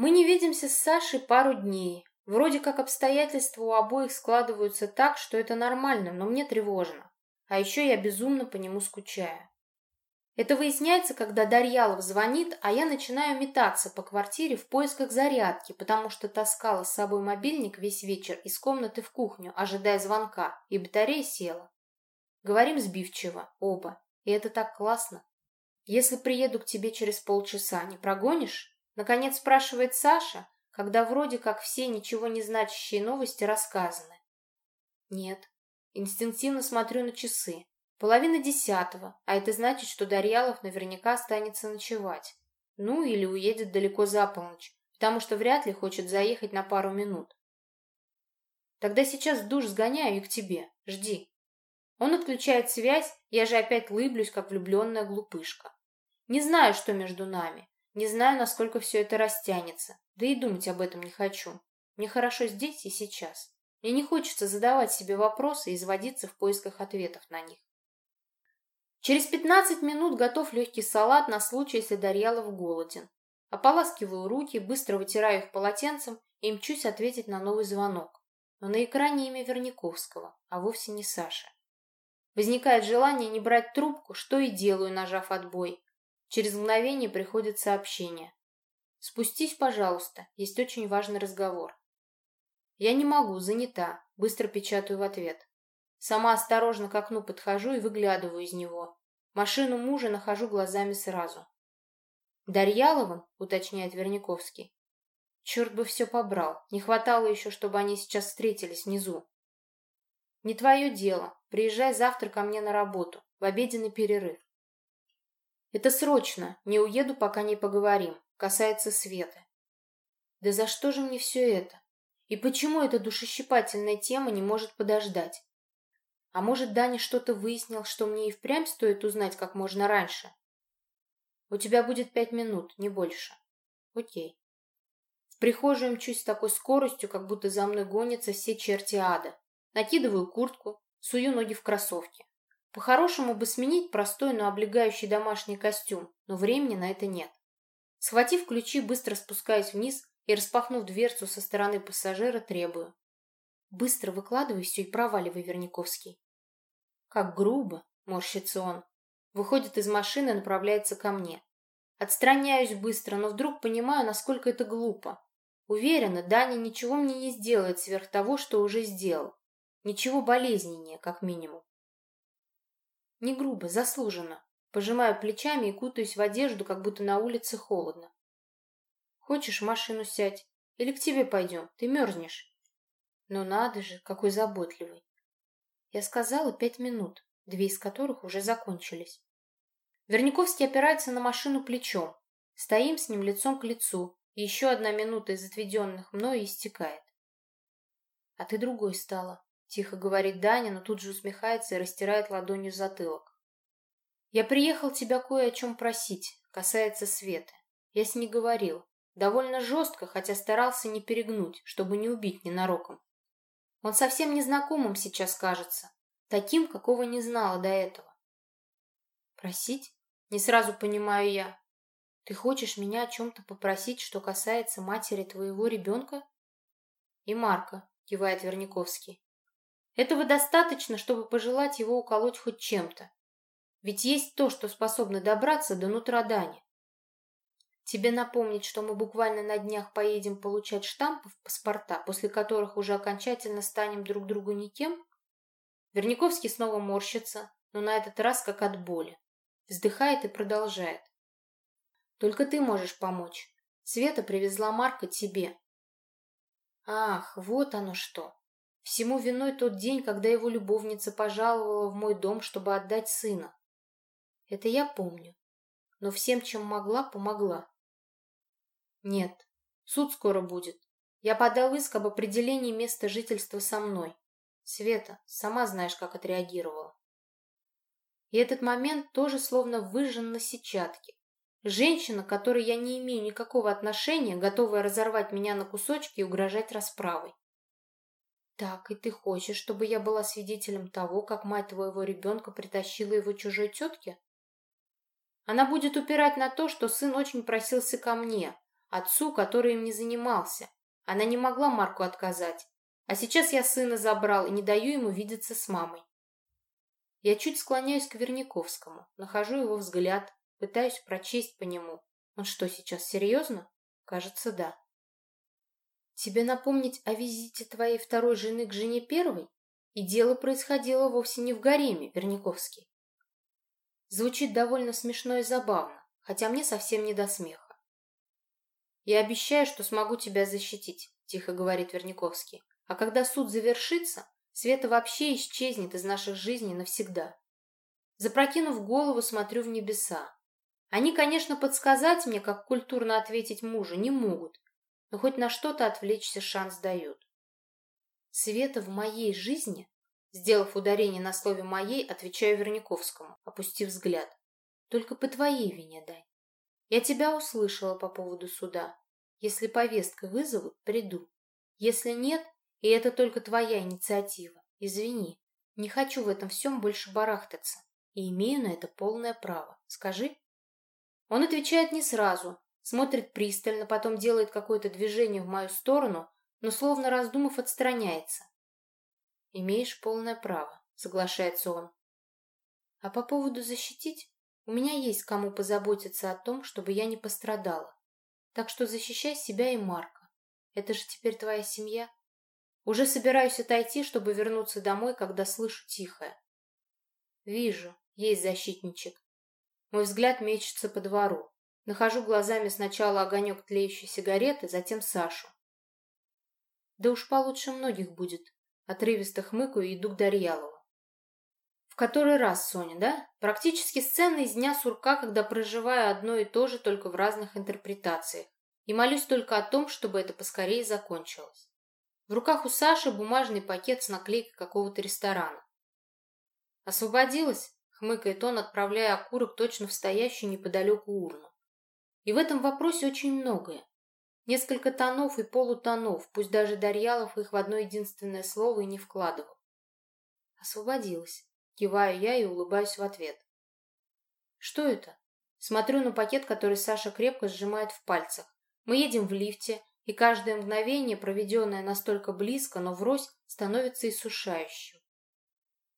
Мы не видимся с Сашей пару дней. Вроде как обстоятельства у обоих складываются так, что это нормально, но мне тревожно. А еще я безумно по нему скучаю. Это выясняется, когда Дарьялов звонит, а я начинаю метаться по квартире в поисках зарядки, потому что таскала с собой мобильник весь вечер из комнаты в кухню, ожидая звонка, и батарея села. Говорим сбивчиво, оба, и это так классно. Если приеду к тебе через полчаса, не прогонишь? Наконец спрашивает Саша, когда вроде как все ничего не значащие новости рассказаны. Нет. Инстинктивно смотрю на часы. Половина десятого, а это значит, что Дарьялов наверняка останется ночевать. Ну, или уедет далеко за полночь, потому что вряд ли хочет заехать на пару минут. Тогда сейчас душ сгоняю и к тебе. Жди. Он отключает связь, я же опять лыблюсь, как влюбленная глупышка. Не знаю, что между нами. Не знаю, насколько все это растянется. Да и думать об этом не хочу. Мне хорошо здесь и сейчас. Мне не хочется задавать себе вопросы и изводиться в поисках ответов на них. Через пятнадцать минут готов легкий салат на случай, если Дарьялов голоден. Ополаскиваю руки, быстро вытираю их полотенцем и мчусь ответить на новый звонок. Но на экране имя Верниковского, а вовсе не Саша. Возникает желание не брать трубку, что и делаю, нажав отбой. Через мгновение приходит сообщение. «Спустись, пожалуйста, есть очень важный разговор». «Я не могу, занята», — быстро печатаю в ответ. Сама осторожно к окну подхожу и выглядываю из него. Машину мужа нахожу глазами сразу. «Дарьяловым?» — уточняет Верняковский. Черт бы все побрал. Не хватало еще, чтобы они сейчас встретились внизу. «Не твое дело. Приезжай завтра ко мне на работу, в обеденный перерыв. Это срочно. Не уеду, пока не поговорим. Касается Светы. Да за что же мне все это? И почему эта душещипательная тема не может подождать? А может, Даня что-то выяснил, что мне и впрямь стоит узнать как можно раньше? У тебя будет пять минут, не больше. Окей. В прихожую мчусь с такой скоростью, как будто за мной гонятся все черти ада. Накидываю куртку, сую ноги в кроссовки. По-хорошему бы сменить простой, но облегающий домашний костюм, но времени на это нет. Схватив ключи, быстро спускаюсь вниз и, распахнув дверцу со стороны пассажира, требую. Быстро выкладывай все и проваливай, Верняковский. Как грубо, морщится он. Выходит из машины и направляется ко мне. Отстраняюсь быстро, но вдруг понимаю, насколько это глупо. Уверена, Даня ничего мне не сделает сверх того, что уже сделал. Ничего болезненнее, как минимум. Не грубо, заслуженно. Пожимаю плечами и кутаюсь в одежду, как будто на улице холодно. Хочешь, машину сядь? Или к тебе пойдем? Ты мерзнешь. Ну надо же, какой заботливый. Я сказала пять минут, две из которых уже закончились. Верняковский опирается на машину плечом. Стоим с ним лицом к лицу, и еще одна минута из отведенных мною истекает. А ты другой стала. Тихо говорит Даня, но тут же усмехается и растирает ладонью затылок. «Я приехал тебя кое о чем просить, касается Светы. Я с ней говорил. Довольно жестко, хотя старался не перегнуть, чтобы не убить ненароком. Он совсем незнакомым сейчас кажется, таким, какого не знала до этого. Просить? Не сразу понимаю я. Ты хочешь меня о чем-то попросить, что касается матери твоего ребенка? И Марка, кивает Верняковский. Этого достаточно, чтобы пожелать его уколоть хоть чем-то. Ведь есть то, что способно добраться до нутра Дани. Тебе напомнить, что мы буквально на днях поедем получать штампы в паспорта, после которых уже окончательно станем друг другу никем? Верняковский снова морщится, но на этот раз как от боли. Вздыхает и продолжает. Только ты можешь помочь. Света привезла Марка тебе. Ах, вот оно что. Всему виной тот день, когда его любовница пожаловала в мой дом, чтобы отдать сына. Это я помню. Но всем, чем могла, помогла. Нет, суд скоро будет. Я подал иск об определении места жительства со мной. Света, сама знаешь, как отреагировала. И этот момент тоже словно выжжен на сетчатке. Женщина, которой я не имею никакого отношения, готовая разорвать меня на кусочки и угрожать расправой. «Так, и ты хочешь, чтобы я была свидетелем того, как мать твоего ребенка притащила его чужой тетке?» Она будет упирать на то, что сын очень просился ко мне, отцу, который им не занимался. Она не могла Марку отказать. А сейчас я сына забрал и не даю ему видеться с мамой. Я чуть склоняюсь к Верняковскому, нахожу его взгляд, пытаюсь прочесть по нему. Он что, сейчас серьезно? Кажется, да. Тебе напомнить о визите твоей второй жены к жене первой? И дело происходило вовсе не в гареме, Верняковский. Звучит довольно смешно и забавно, хотя мне совсем не до смеха. «Я обещаю, что смогу тебя защитить», — тихо говорит Верняковский. «А когда суд завершится, Света вообще исчезнет из наших жизней навсегда». Запрокинув голову, смотрю в небеса. Они, конечно, подсказать мне, как культурно ответить мужу, не могут, но хоть на что-то отвлечься шанс дают. Света в моей жизни, сделав ударение на слове «моей», отвечаю Верняковскому, опустив взгляд. Только по твоей вине, Дань. Я тебя услышала по поводу суда. Если повестка вызовут, приду. Если нет, и это только твоя инициатива, извини. Не хочу в этом всем больше барахтаться. И имею на это полное право. Скажи. Он отвечает не сразу, смотрит пристально, потом делает какое-то движение в мою сторону, но, словно раздумав, отстраняется. «Имеешь полное право», — соглашается он. «А по поводу защитить, у меня есть кому позаботиться о том, чтобы я не пострадала. Так что защищай себя и Марка. Это же теперь твоя семья. Уже собираюсь отойти, чтобы вернуться домой, когда слышу тихое. Вижу, есть защитничек. Мой взгляд мечется по двору. Нахожу глазами сначала огонек тлеющей сигареты, затем Сашу. Да уж получше многих будет. Отрывисто хмыкаю и иду к Дарьялову. В который раз, Соня, да? Практически сцена из дня сурка, когда проживаю одно и то же, только в разных интерпретациях. И молюсь только о том, чтобы это поскорее закончилось. В руках у Саши бумажный пакет с наклейкой какого-то ресторана. «Освободилась?» — хмыкает он, отправляя окурок точно в стоящую неподалеку урну. И в этом вопросе очень многое. Несколько тонов и полутонов, пусть даже Дарьялов их в одно единственное слово и не вкладывал. Освободилась. Киваю я и улыбаюсь в ответ. Что это? Смотрю на пакет, который Саша крепко сжимает в пальцах. Мы едем в лифте, и каждое мгновение, проведенное настолько близко, но врозь, становится иссушающим.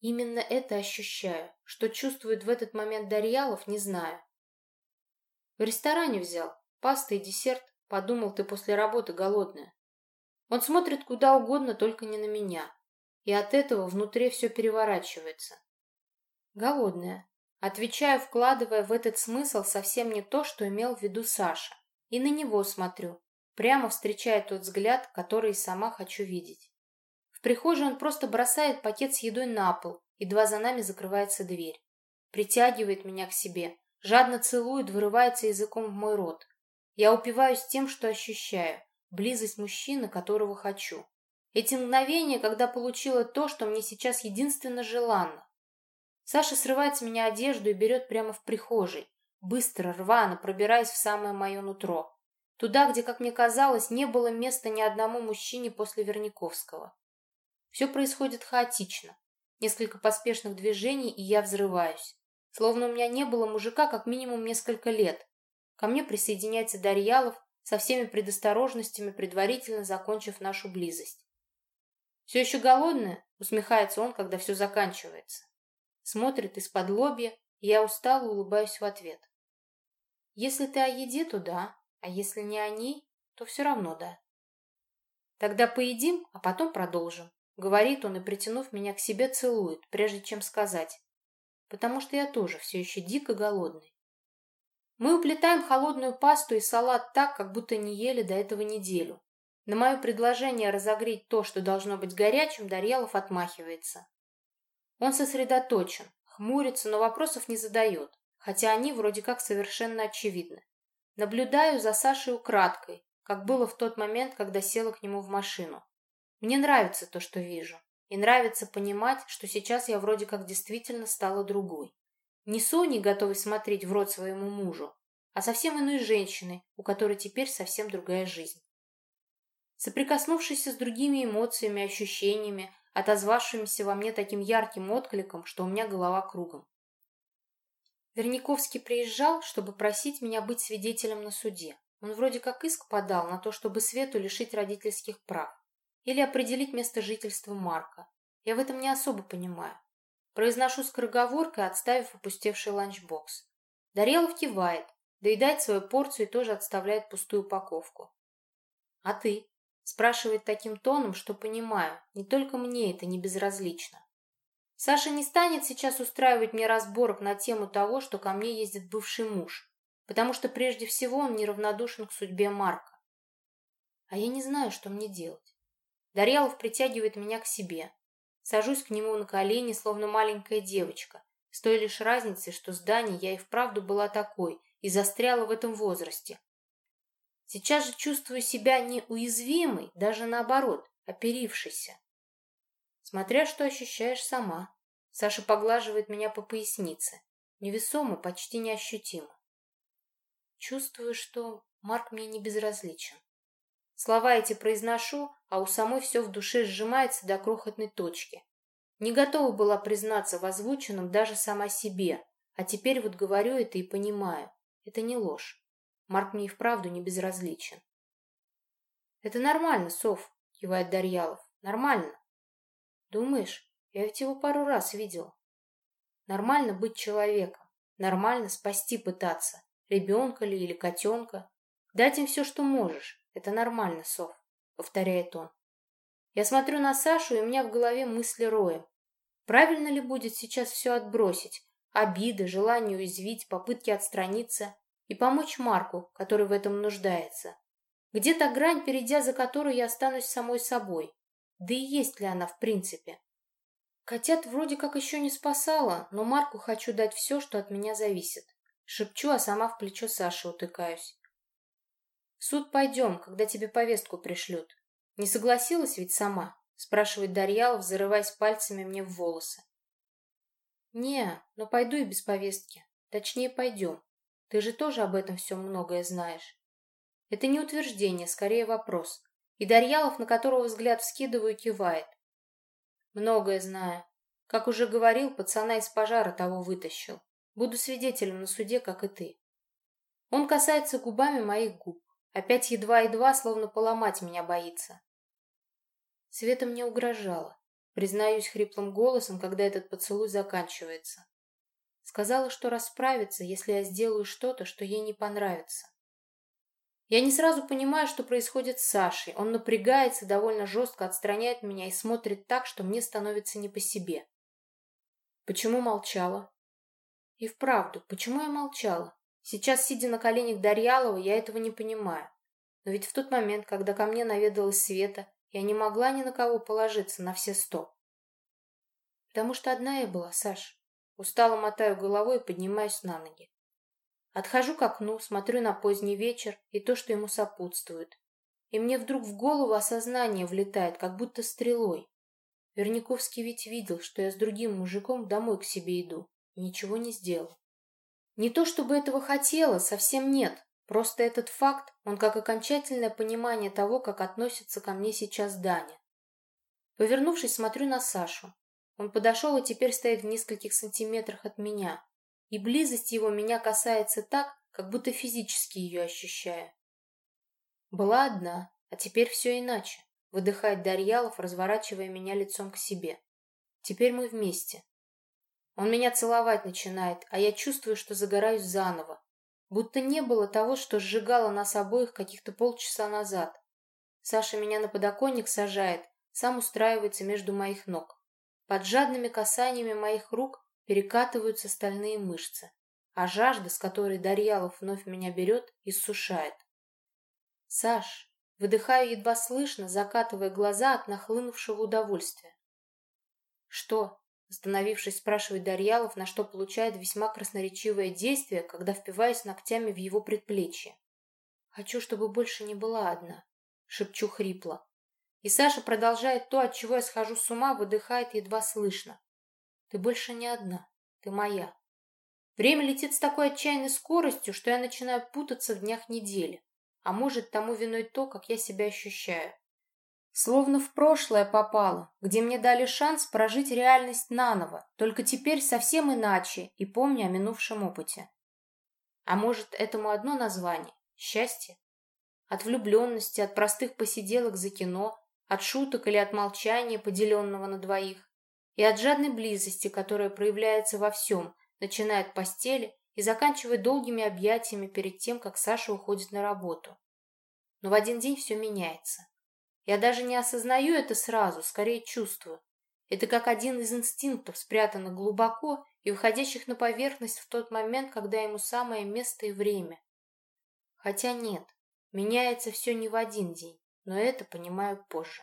Именно это ощущаю. Что чувствует в этот момент Дарьялов, не знаю. В ресторане взял. Паста и десерт. Подумал, ты после работы голодная. Он смотрит куда угодно, только не на меня. И от этого внутри все переворачивается. Голодная. Отвечаю, вкладывая в этот смысл совсем не то, что имел в виду Саша. И на него смотрю, прямо встречая тот взгляд, который сама хочу видеть. В прихожей он просто бросает пакет с едой на пол, едва за нами закрывается дверь. Притягивает меня к себе, жадно целует, вырывается языком в мой рот. Я упиваюсь тем, что ощущаю, близость мужчины, которого хочу. Эти мгновения, когда получила то, что мне сейчас единственно желанно. Саша срывает с меня одежду и берет прямо в прихожей, быстро, рвано, пробираясь в самое мое нутро. Туда, где, как мне казалось, не было места ни одному мужчине после Верняковского. Все происходит хаотично. Несколько поспешных движений, и я взрываюсь. Словно у меня не было мужика как минимум несколько лет, Ко мне присоединяется Дарьялов со всеми предосторожностями, предварительно закончив нашу близость. «Все еще голодная?» — усмехается он, когда все заканчивается. Смотрит из-под лобья, и я устало улыбаюсь в ответ. «Если ты о еде, то да, а если не о ней, то все равно да». «Тогда поедим, а потом продолжим», — говорит он и, притянув меня к себе, целует, прежде чем сказать. «Потому что я тоже все еще дико голодный». Мы уплетаем холодную пасту и салат так, как будто не ели до этого неделю. На мое предложение разогреть то, что должно быть горячим, Дарьялов отмахивается. Он сосредоточен, хмурится, но вопросов не задает, хотя они вроде как совершенно очевидны. Наблюдаю за Сашей украдкой, как было в тот момент, когда села к нему в машину. Мне нравится то, что вижу, и нравится понимать, что сейчас я вроде как действительно стала другой. Не Соней, готовой смотреть в рот своему мужу, а совсем иной женщиной, у которой теперь совсем другая жизнь. Соприкоснувшись с другими эмоциями, ощущениями, отозвавшимися во мне таким ярким откликом, что у меня голова кругом. Верняковский приезжал, чтобы просить меня быть свидетелем на суде. Он вроде как иск подал на то, чтобы Свету лишить родительских прав. Или определить место жительства Марка. Я в этом не особо понимаю. Произношу скороговоркой, отставив опустевший ланчбокс. Дарелов кивает, доедает свою порцию и тоже отставляет пустую упаковку. «А ты?» – спрашивает таким тоном, что понимаю, не только мне это не безразлично. Саша не станет сейчас устраивать мне разборок на тему того, что ко мне ездит бывший муж, потому что прежде всего он неравнодушен к судьбе Марка. А я не знаю, что мне делать. Дарьялов притягивает меня к себе. Сажусь к нему на колени, словно маленькая девочка, с той лишь разницей, что с Даней я и вправду была такой и застряла в этом возрасте. Сейчас же чувствую себя не уязвимой, даже наоборот, оперившейся. Смотря что ощущаешь сама. Саша поглаживает меня по пояснице. Невесомо, почти неощутимо. Чувствую, что Марк мне не безразличен. Слова эти произношу, а у самой все в душе сжимается до крохотной точки. Не готова была признаться в озвученном даже сама себе, а теперь вот говорю это и понимаю. Это не ложь. Марк мне и вправду не безразличен. «Это нормально, Сов», — кивает Дарьялов. «Нормально. Думаешь, я ведь его пару раз видел. Нормально быть человеком, нормально спасти пытаться, ребенка ли или котенка. Дать им все, что можешь. Это нормально, Сов, повторяет он. Я смотрю на Сашу, и у меня в голове мысли роем. Правильно ли будет сейчас все отбросить? Обиды, желание уязвить, попытки отстраниться и помочь Марку, который в этом нуждается. Где то грань, перейдя за которую я останусь самой собой? Да и есть ли она в принципе? Котят вроде как еще не спасала, но Марку хочу дать все, что от меня зависит. Шепчу, а сама в плечо Саши утыкаюсь. Суд пойдем, когда тебе повестку пришлют. Не согласилась ведь сама? Спрашивает Дарьялов, зарываясь пальцами мне в волосы. Не, но пойду и без повестки. Точнее, пойдем. Ты же тоже об этом все многое знаешь. Это не утверждение, скорее вопрос. И Дарьялов, на которого взгляд вскидываю, кивает. Многое знаю. Как уже говорил, пацана из пожара того вытащил. Буду свидетелем на суде, как и ты. Он касается губами моих губ. Опять едва-едва, словно поломать меня боится. Света мне угрожала. Признаюсь хриплым голосом, когда этот поцелуй заканчивается. Сказала, что расправится, если я сделаю что-то, что ей не понравится. Я не сразу понимаю, что происходит с Сашей. Он напрягается, довольно жестко отстраняет меня и смотрит так, что мне становится не по себе. Почему молчала? И вправду, почему я молчала? Сейчас, сидя на коленях Дарьялова, я этого не понимаю. Но ведь в тот момент, когда ко мне наведалась Света, я не могла ни на кого положиться на все сто. Потому что одна я была, Саш. Устало мотаю головой и поднимаюсь на ноги. Отхожу к окну, смотрю на поздний вечер и то, что ему сопутствует. И мне вдруг в голову осознание влетает, как будто стрелой. Верняковский ведь видел, что я с другим мужиком домой к себе иду, и ничего не сделал. Не то чтобы этого хотела, совсем нет. Просто этот факт, он как окончательное понимание того, как относится ко мне сейчас Даня. Повернувшись, смотрю на Сашу. Он подошел и теперь стоит в нескольких сантиметрах от меня и близость его меня касается так, как будто физически ее ощущаю. Была одна, а теперь все иначе, выдыхает Дарьялов, разворачивая меня лицом к себе. Теперь мы вместе. Он меня целовать начинает, а я чувствую, что загораюсь заново, будто не было того, что сжигало нас обоих каких-то полчаса назад. Саша меня на подоконник сажает, сам устраивается между моих ног. Под жадными касаниями моих рук перекатываются стальные мышцы, а жажда, с которой Дарьялов вновь меня берет, иссушает. «Саш!» Выдыхаю едва слышно, закатывая глаза от нахлынувшего удовольствия. «Что?» — остановившись, спрашивает Дарьялов, на что получает весьма красноречивое действие, когда впиваюсь ногтями в его предплечье. «Хочу, чтобы больше не была одна», — шепчу хрипло. И Саша продолжает то, от чего я схожу с ума, выдыхает едва слышно. Ты больше не одна. Ты моя. Время летит с такой отчаянной скоростью, что я начинаю путаться в днях недели. А может, тому виной то, как я себя ощущаю. Словно в прошлое попало, где мне дали шанс прожить реальность наново, только теперь совсем иначе и помня о минувшем опыте. А может, этому одно название – счастье? От влюбленности, от простых посиделок за кино, от шуток или от молчания, поделенного на двоих, и от жадной близости, которая проявляется во всем, начиная от постели и заканчивая долгими объятиями перед тем, как Саша уходит на работу. Но в один день все меняется. Я даже не осознаю это сразу, скорее чувствую. Это как один из инстинктов, спрятанных глубоко и выходящих на поверхность в тот момент, когда ему самое место и время. Хотя нет, меняется все не в один день, но это понимаю позже.